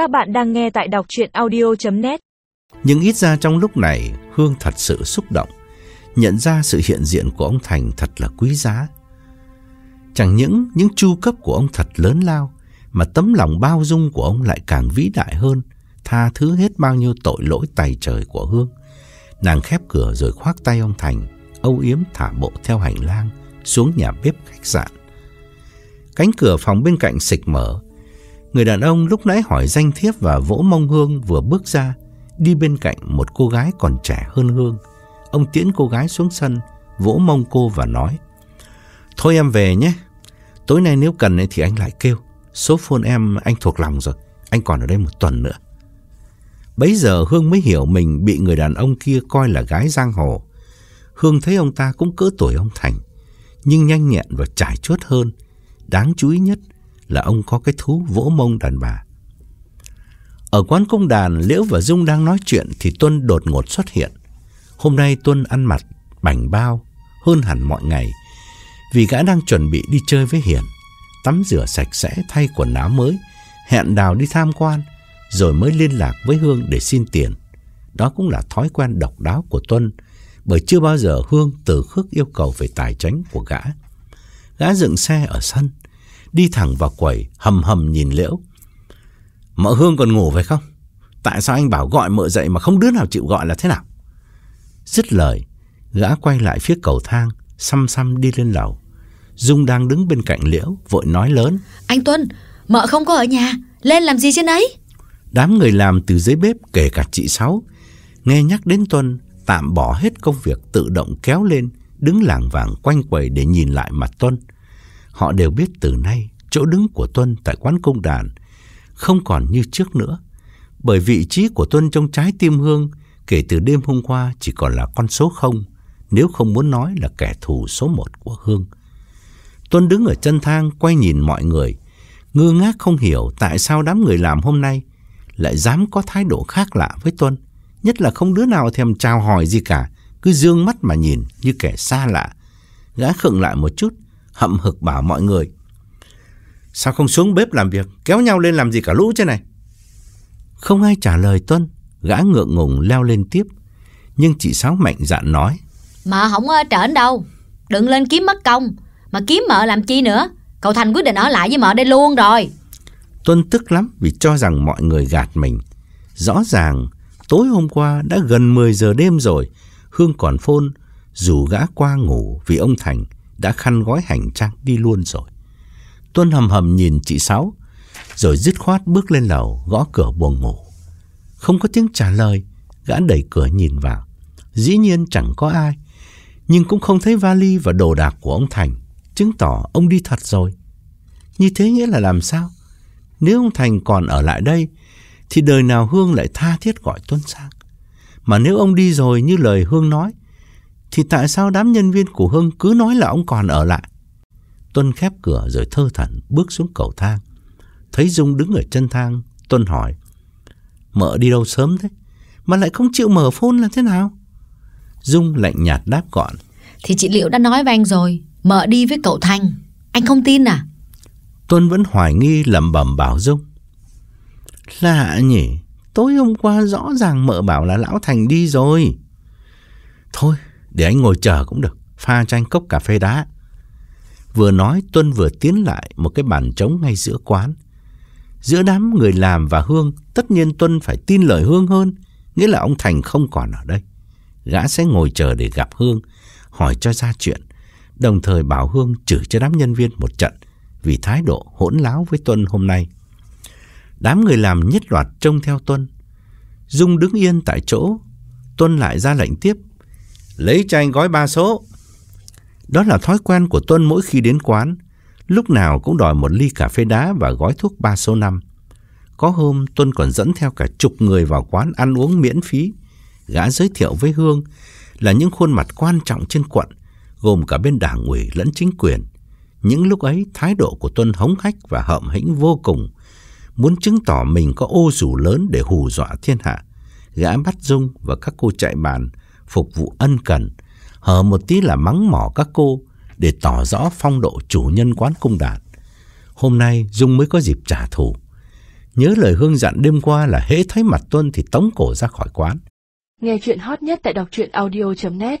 Các bạn đang nghe tại đọc chuyện audio.net Nhưng ít ra trong lúc này, Hương thật sự xúc động. Nhận ra sự hiện diện của ông Thành thật là quý giá. Chẳng những những chu cấp của ông thật lớn lao, Mà tấm lòng bao dung của ông lại càng vĩ đại hơn, Tha thứ hết bao nhiêu tội lỗi tài trời của Hương. Nàng khép cửa rồi khoác tay ông Thành, Âu yếm thả bộ theo hành lang, Xuống nhà bếp khách sạn. Cánh cửa phòng bên cạnh xịch mở Người đàn ông lúc nãy hỏi danh thiếp và vỗ mông Hương vừa bước ra, đi bên cạnh một cô gái còn trẻ hơn Hương. Ông tiễn cô gái xuống sân, vỗ mông cô và nói, Thôi em về nhé, tối nay nếu cần thì anh lại kêu. Số phone em anh thuộc lòng rồi, anh còn ở đây một tuần nữa. Bấy giờ Hương mới hiểu mình bị người đàn ông kia coi là gái giang hồ. Hương thấy ông ta cũng cỡ tuổi ông Thành, nhưng nhanh nhẹn và trải chuốt hơn. Đáng chú ý nhất là ông có cái thú vỗ mông đàn bà. Ở quán công đàn, Liễu và Dung đang nói chuyện thì Tuân đột ngột xuất hiện. Hôm nay Tuân ăn mặc bảnh bao hơn hẳn mọi ngày vì gã đang chuẩn bị đi chơi với Hiền. Tắm rửa sạch sẽ thay quần áo mới, hẹn đào đi tham quan rồi mới liên lạc với Hương để xin tiền. Đó cũng là thói quen độc đáo của Tuân bởi chưa bao giờ Hương từ khước yêu cầu về tài chính của gã. Gã dựng xe ở sân đi thẳng vào quầy, hầm hầm nhìn Liễu. Mợ Hương còn ngủ phải không? Tại sao anh bảo gọi mợ dậy mà không đứa nào chịu gọi là thế nào? Dứt lời, gã quay lại phía cầu thang, xăm xăm đi lên lầu. Dung đang đứng bên cạnh Liễu, vội nói lớn. Anh Tuân, mợ không có ở nhà, lên làm gì trên ấy? Đám người làm từ dưới bếp kể cả chị Sáu, nghe nhắc đến Tuân, tạm bỏ hết công việc tự động kéo lên, đứng lảng vảng quanh quầy để nhìn lại mặt Tuân. Họ đều biết từ nay chỗ đứng của Tuân tại quán công đàn không còn như trước nữa. Bởi vị trí của Tuân trong trái tim Hương kể từ đêm hôm qua chỉ còn là con số không, nếu không muốn nói là kẻ thù số một của Hương. Tuân đứng ở chân thang quay nhìn mọi người, ngơ ngác không hiểu tại sao đám người làm hôm nay lại dám có thái độ khác lạ với Tuân. Nhất là không đứa nào thèm chào hỏi gì cả, cứ dương mắt mà nhìn như kẻ xa lạ. Gã khựng lại một chút, hậm hực bảo mọi người. Sao không xuống bếp làm việc, kéo nhau lên làm gì cả lũ thế này? Không ai trả lời Tuân, gã ngượng ngùng leo lên tiếp. Nhưng chị Sáu mạnh dạn nói. Mà không ở trển đâu, đừng lên kiếm mất công, mà kiếm mợ làm chi nữa. Cậu Thành quyết định ở lại với mợ đây luôn rồi. Tuân tức lắm vì cho rằng mọi người gạt mình. Rõ ràng, tối hôm qua đã gần 10 giờ đêm rồi, Hương còn phôn, dù gã qua ngủ vì ông Thành đã khăn gói hành trang đi luôn rồi. Tuân hầm hầm nhìn chị Sáu, rồi dứt khoát bước lên lầu gõ cửa buồng ngủ. Không có tiếng trả lời, gã đẩy cửa nhìn vào. Dĩ nhiên chẳng có ai, nhưng cũng không thấy vali và đồ đạc của ông Thành, chứng tỏ ông đi thật rồi. Như thế nghĩa là làm sao? Nếu ông Thành còn ở lại đây, thì đời nào Hương lại tha thiết gọi Tuân sang. Mà nếu ông đi rồi như lời Hương nói, thì tại sao đám nhân viên của Hưng cứ nói là ông còn ở lại? Tuân khép cửa rồi thơ thẩn bước xuống cầu thang. Thấy Dung đứng ở chân thang, Tuân hỏi. Mợ đi đâu sớm thế? Mà lại không chịu mở phone là thế nào? Dung lạnh nhạt đáp gọn. Thì chị Liệu đã nói với anh rồi, mợ đi với cậu Thành. Anh không tin à? Tuân vẫn hoài nghi lẩm bẩm bảo Dung. Lạ nhỉ, tối hôm qua rõ ràng mợ bảo là Lão Thành đi rồi. Thôi, để anh ngồi chờ cũng được, pha cho anh cốc cà phê đá. Vừa nói Tuân vừa tiến lại một cái bàn trống ngay giữa quán. Giữa đám người làm và Hương, tất nhiên Tuân phải tin lời Hương hơn, nghĩa là ông Thành không còn ở đây. Gã sẽ ngồi chờ để gặp Hương, hỏi cho ra chuyện, đồng thời bảo Hương chửi cho đám nhân viên một trận vì thái độ hỗn láo với Tuân hôm nay. Đám người làm nhất loạt trông theo Tuân. Dung đứng yên tại chỗ, Tuân lại ra lệnh tiếp Lấy cho anh gói ba số. Đó là thói quen của Tuân mỗi khi đến quán. Lúc nào cũng đòi một ly cà phê đá và gói thuốc ba số năm. Có hôm Tuân còn dẫn theo cả chục người vào quán ăn uống miễn phí. Gã giới thiệu với Hương là những khuôn mặt quan trọng trên quận, gồm cả bên đảng ủy lẫn chính quyền. Những lúc ấy, thái độ của Tuân hống hách và hợm hĩnh vô cùng, muốn chứng tỏ mình có ô dù lớn để hù dọa thiên hạ. Gã bắt Dung và các cô chạy bàn phục vụ ân cần, hở một tí là mắng mỏ các cô để tỏ rõ phong độ chủ nhân quán cung đạt Hôm nay Dung mới có dịp trả thù. Nhớ lời Hương dặn đêm qua là hễ thấy mặt Tuân thì tống cổ ra khỏi quán. Nghe chuyện hot nhất tại đọc truyện audio.net